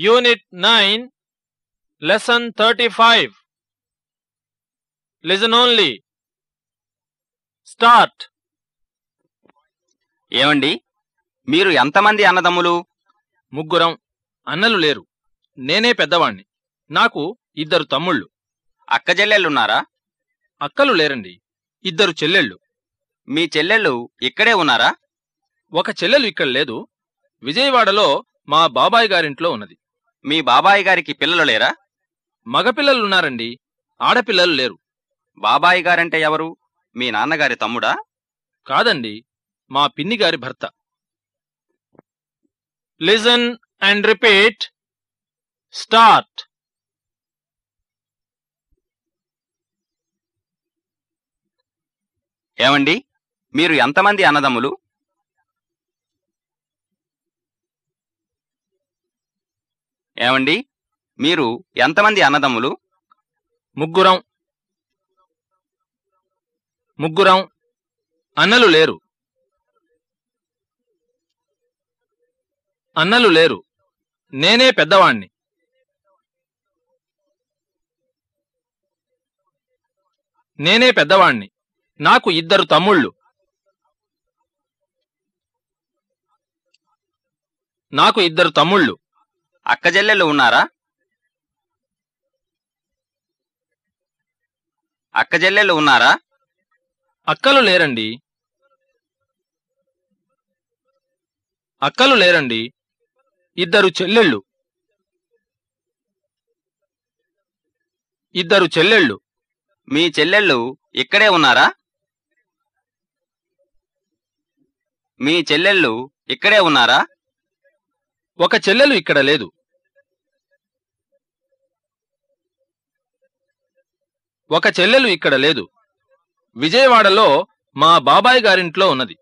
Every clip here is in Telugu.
Unit nine lesson thirty five listen only start ఏమండి? మీరు ఎంతమంది అన్నదమ్ములు? ముగ్గురం. అన్నలు లేరు. నేనే పెద్దవాణ్ణి. నాకు ఇద్దరు తమ్ముళ్ళు. అక్క చెల్లెళ్ళున్నారా? అక్కలు లేరండి. ఇద్దరు చెల్లెళ్ళు. మీ చెల్లెళ్ళు ఇక్కడే ఉన్నారా? ఒక చెల్లెలు ఇక్కడ లేదు. విజయవాడలో మా బాబాయ్ గారింట్లో ఉన్నది. మీ బాబాయ్ గారికి పిల్లలు లేరా? మగపిల్లలున్నారండి ఆడపిల్లలు లేరు. బాబాయ్ గారంటే ఎవరు? మీ నాన్నగారి తమ్ముడా? కాదండి. మా పిన్ని గారి భర్త. లిజన్ అండ్ రిపీట్ స్టార్ట్ ఏమండి? మీరు ఎంతమంది అన్నదమ్ములు? ఏమండి? మీరు ఎంతమంది అన్నదమ్ములు? ముగ్గురం. ముగ్గురం అన్నలు లేరు. అన్నలు లేరు. నేనే పెద్దవాణ్ణి. నేనే పెద్దవాణ్ణి. నాకు ఇద్దరు తమ్ముళ్ళు. నాకు ఇద్దరు తమ్ముళ్ళు. అక్క చెల్లెళ్ళు ఉన్నారా? అక్క చెల్లెళ్ళు ఉన్నారా? అక్కలు లేరండి. అక్కలు లేరండి. ఇద్దరు చెల్లెళ్ళు. ఇద్దరు చెల్లెళ్ళు. మీ చెల్లెళ్ళు ఇక్కడే ఉన్నారా? మీ చెల్లెళ్ళు ఇక్కడే ఉన్నారా? ఒక చెల్లెలు ఇక్కడ లేదు. ఒక చెల్లెలు ఇక్కడ లేదు. విజయవాడలో మా బాబాయ్ గారింట్లో ఉన్నది.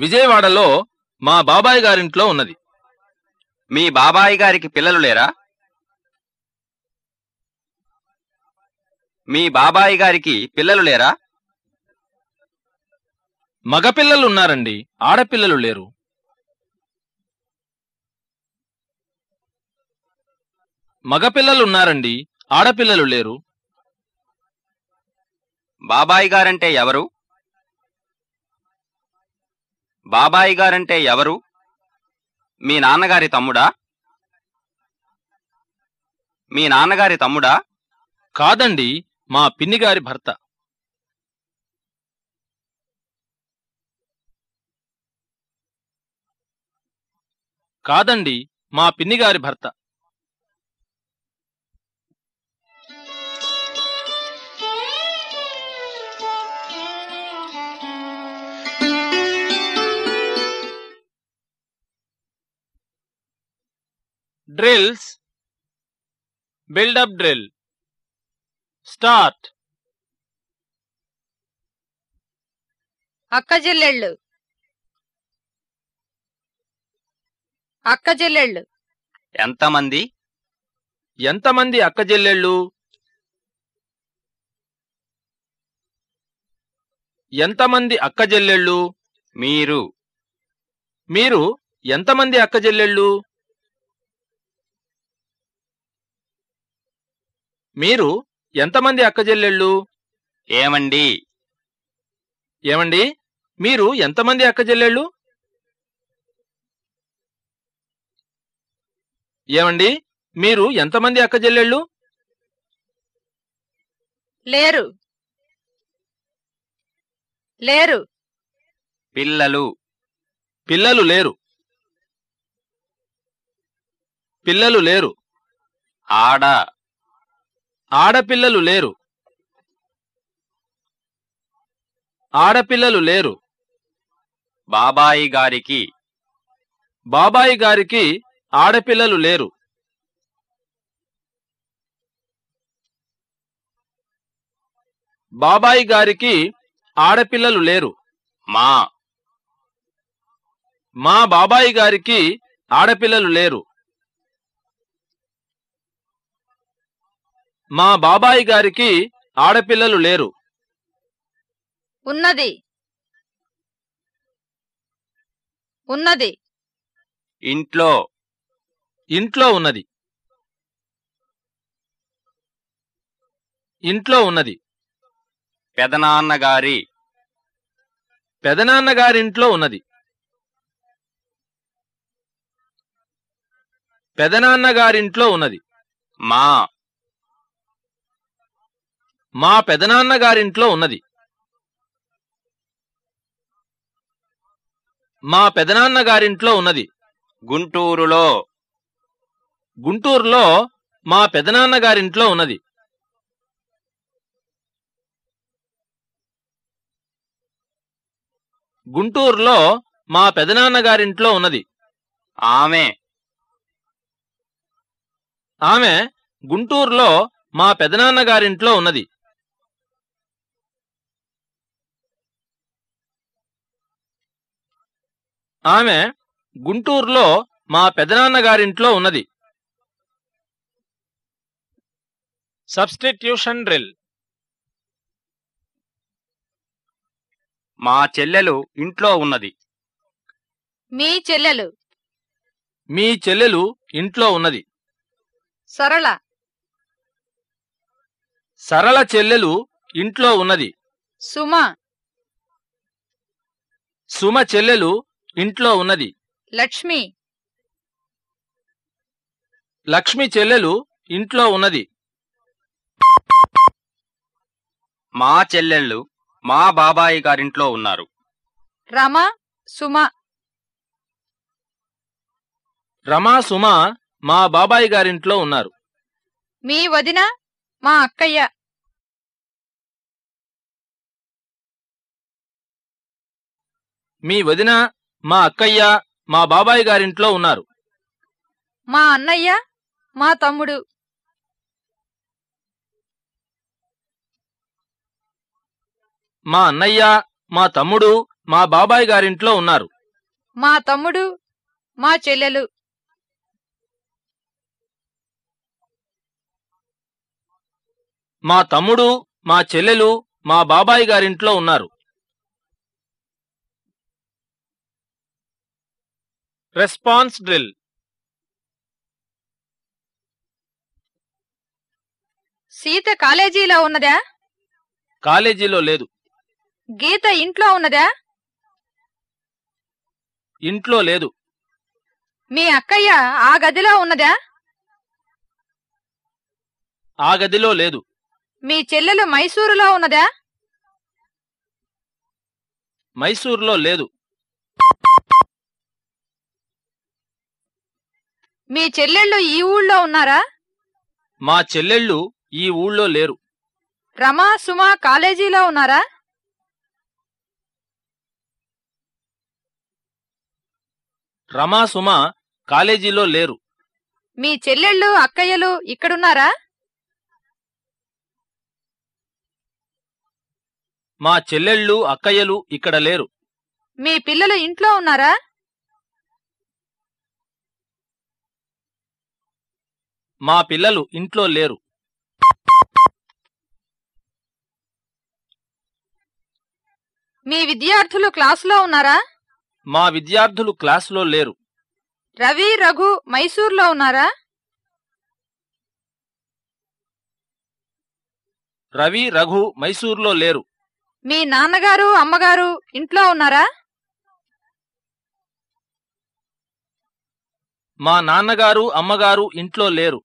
విజయవాడలో మా బాబాయ్ గారింట్లో ఉన్నది. మీ బాబాయ్ గారికి పిల్లలు లేరా? మీ బాబాయ్ గారికి పిల్లలు లేరా? మగపిల్లలున్నారండి ఆడపిల్లలు లేరు. మగపిల్లలున్నారండి ఆడపిల్లలు లేరు. బాబాయి గారంటే ఎవరు? బాబాయి గారంటే ఎవరు? మీ నాన్నగారి తమ్ముడా? మీ నాన్నగారి తమ్ముడా? కాదండి మా పిన్నిగారి భర్త. కాదండి మా పిన్నిగారి భర్త. డ్రిల్స్ బిల్డప్ డ్రిల్ స్టార్ట్ అక్క చెల్లెళ్ళు. అక్క చెల్లెళ్ళు. ఎంతమంది? ఎంతమంది అక్కజెల్లెళ్ళు ఎంతమంది అక్కజెల్లెళ్ళు మీరు. మీరు ఎంతమంది అక్కజెల్లెళ్ళు మీరు ఎంతమంది అక్కజెల్లెళ్ళు? ఏమండి? ఏమండి? మీరు ఎంతమంది అక్కజెల్లెళ్ళు? ఏమండి? మీరు ఎంతమంది అక్కజెల్లెళ్ళు? లేరు. లేరు. పిల్లలు. పిల్లలు లేరు. పిల్లలు లేరు. ఆడ. ఆడపిల్లలు లేరు. ఆడపిల్లలు లేరు. బాబాయి గారికి బాబాయి గారికి ఆడపిల్లలు లేరు. బాబాయి గారికి ఆడపిల్లలు లేరు. మా మా బాబాయి గారికి ఆడపిల్లలు లేరు. మా బాబాయి గారికి ఆడపిల్లలు లేరు. ఉన్నది. ఉన్నది. ఇంట్లో ఇంట్లో ఉన్నది. ఇంట్లో ఉన్నది. పెదనాన్నగారి. పెదనాన్నగారింట్లో ఉన్నది. పెదనాన్నగారింట్లో ఉన్నది. మా మా పెదనాన్నగారింట్లో ఉన్నది. మా పెదనాన్నగారింట్లో ఉన్నది. గుంటూరులో. గుంటూరులో మా పెదనాన్నగారింట్లో ఉన్నది. గుంటూరులో మా పెదనాన్నగారింట్లో ఉన్నది. ఆమె. ఆమె గుంటూరులో మా పెదనాన్నగారింట్లో ఉన్నది. ఆమె గుంటూరులో మా పెదనాన్నగారింట్లో ఉన్నది. Substitution drill. మా చెల్లెలు ఇంట్లో ఉన్నది. మీ చెల్లెలు? మీ చెల్లెలు ఇంట్లో ఉన్నది. సరళ? సరళ చెల్లెలు ఇంట్లో ఉన్నది. సుమ? సుమ చెల్లెలు ఇంట్లో ఉన్నది. లక్ష్మి. లక్ష్మి చెల్లెలు ఇంట్లో ఉన్నది. మా చెల్లెళ్ళు మా బాబాయి గారింట్లో ఉన్నారు. రమ సుమ. రమా సుమ మా బాబాయ్ గారింట్లో ఉన్నారు. మీ వదిన మా అక్కయ్య. మీ వదిన మా అక్కయ్య మా బాబాయ్ గారింట్లో ఉన్నారు. మా అన్నయ్య మా తమ్ముడు. మా అన్నయ్య మా తమ్ముడు మా బాబాయ్ గారింట్లో ఉన్నారు. మా తమ్ముడు మా చెల్లెలు. మా తమ్ముడు మా చెల్లెలు మా బాబాయ్ గారింట్లో ఉన్నారు. Response drill. సీత కాలేజీలో ఉన్నదా? కాలేజీలో లేదు. గీత ఇంట్లో ఉన్నదా? ఇంట్లో లేదు. మీ అక్కయ్య ఆ గదిలో ఉన్నదా? ఆ గదిలో లేదు. మీ చెల్లెలు మైసూరులో ఉన్నదా? మైసూర్లో లేదు. మీ చెల్లెళ్ళు ఈ ఊళ్ళో ఉన్నారా? మా చెల్లెళ్ళు ఈ ఊళ్ళో లేరు. రమా సుమ కాలేజీలో ఉన్నారా? రమా సుమ కాలేజీలో లేరు. మీ చెల్లెళ్ళు అక్కయ్యలు ఇక్కడున్నారా? మా చెల్లెళ్ళు అక్కయ్యలు ఇక్కడ లేరు. మీ పిల్లలు ఇంట్లో ఉన్నారా? మా పిల్లలు ఇంట్లో లేరు. మీ విద్యార్థులు క్లాసులో ఉన్నారా? మా విద్యార్థులు క్లాసులో లేరు. రవి రఘు మైసూర్లో ఉన్నారా? రవి రఘు మైసూర్లో లేరు. మీ నాన్నగారు అమ్మగారు ఇంట్లో ఉన్నారా? మా నాన్నగారు అమ్మగారు ఇంట్లో లేరు.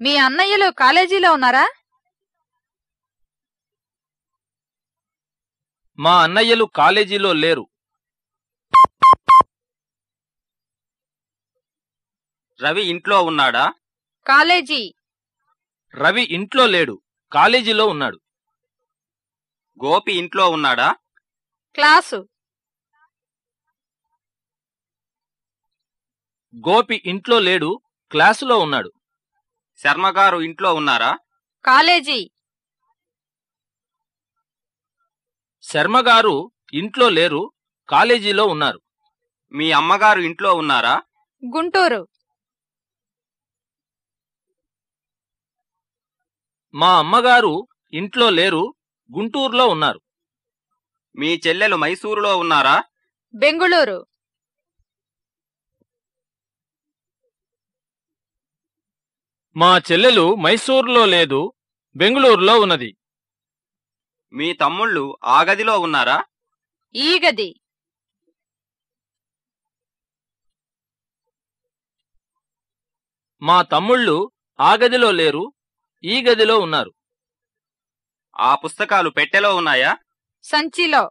మీ అన్నయ్యలు కాలేజీలో ఉన్నారా? మా అన్నయ్యలు కాలేజీలో లేరు. రవి ఇంట్లో ఉన్నాడా? కాలేజీ. రవి ఇంట్లో లేడు. కాలేజీలో ఉన్నాడు. గోపి ఇంట్లో ఉన్నాడా? క్లాసు. గోపి ఇంట్లో లేడు క్లాసులో ఉన్నాడు. శర్మగారు ఇంట్లో ఉన్నారా? కాలేజీ. శర్మగారు ఇంట్లో లేరు కాలేజీలో ఉన్నారు. మీ అమ్మగారు ఇంట్లో ఉన్నారా? గుంటూరు. మా అమ్మగారు ఇంట్లో లేరు గుంటూరులో ఉన్నారు. మీ చెల్లెలు మైసూరులో ఉన్నారా? బెంగుళూరు. మా చెల్లెలు మైసూరులో లేదు బెంగుళూరులో ఉన్నది. మీ తమ్ముళ్ళు ఆ గదిలో ఉన్నారా? ఈ గది. మా తమ్ముళ్ళు ఆ గదిలో లేరు ఈ గదిలో ఉన్నారు. ఆ పుస్తకాలు పెట్టెలో ఉన్నాయా? సంచిలో.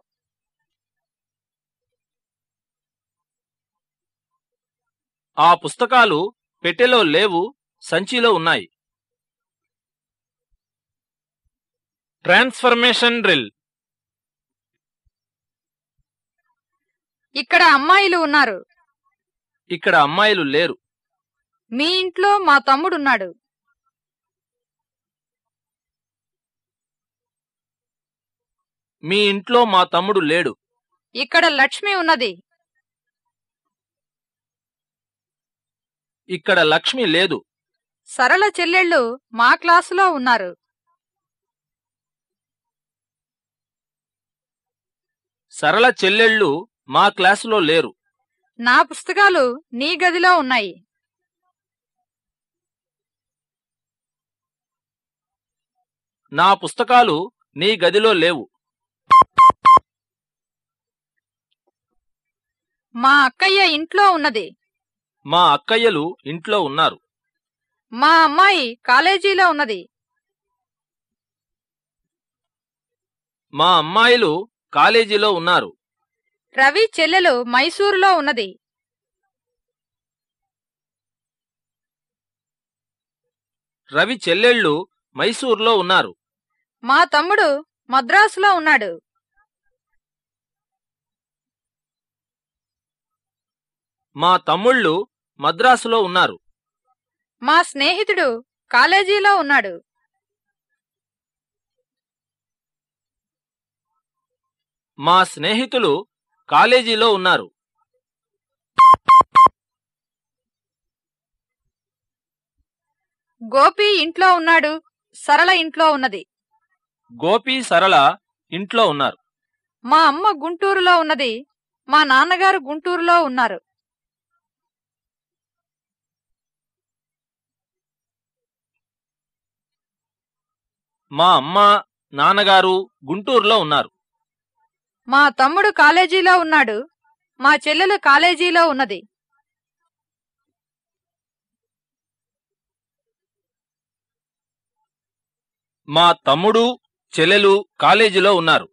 ఆ పుస్తకాలు పెట్టెలో లేవు సంచిలో ఉన్నాయి. ట్రాన్స్ఫర్మేషన్ డ్రిల్ ఇక్కడ అమ్మాయిలు ఉన్నారు. ఇక్కడ అమ్మాయిలు లేరు. మీ ఇంట్లో మా తమ్ముడున్నాడు. మీ ఇంట్లో మా తమ్ముడు లేడు. ఇక్కడ లక్ష్మి ఉన్నది. ఇక్కడ లక్ష్మి లేదు. సరళ చెల్లెళ్ళు మా క్లాసులో ఉన్నారు. సరళ చెల్లెళ్ళు మా క్లాసులో లేరు. నా పుస్తకాలు నీ గదిలో ఉన్నాయి. నా పుస్తకాలు నీ గదిలో లేవు. మా అక్కయ్య ఇంట్లో ఉన్నది. మా అక్కయ్యలు ఇంట్లో ఉన్నారు. మా అమ్మాయి కాలేజీలో ఉన్నది. మా అమ్మాయిలు కాలేజీలో ఉన్నారు. రవి చెల్లెలు మైసూరులో ఉన్నది. రవి చెల్లెళ్ళు మైసూర్లో ఉన్నారు. మా తమ్ముడు మద్రాసులో ఉన్నాడు. మా తమ్ముళ్ళు మద్రాసులో ఉన్నారు. మా స్నేహితుడు కాలేజీలో ఉన్నాడు. మా స్నేహితులు కాలేజీలో ఉన్నారు. గోపి ఇంట్లో ఉన్నాడు సరళ ఇంట్లో ఉన్నది. గోపి సరళ ఇంట్లో ఉన్నారు. మా అమ్మ గుంటూరులో ఉన్నది మా నాన్నగారు గుంటూరులో ఉన్నారు. మా అమ్మ నాన్నగారు గుంటూరులో ఉన్నారు. మా తమ్ముడు కాలేజీలో ఉన్నాడు. మా చెల్లెలు కాలేజీలో ఉన్నది. మా తమ్ముడు చెల్లెలు కాలేజీలో ఉన్నారు.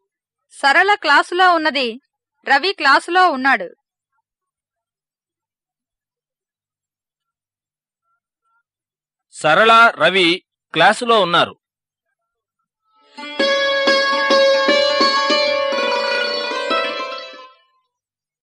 సరళ క్లాసులో ఉన్నది. రవి క్లాసులో ఉన్నాడు. సరళ రవి క్లాసులో ఉన్నారు.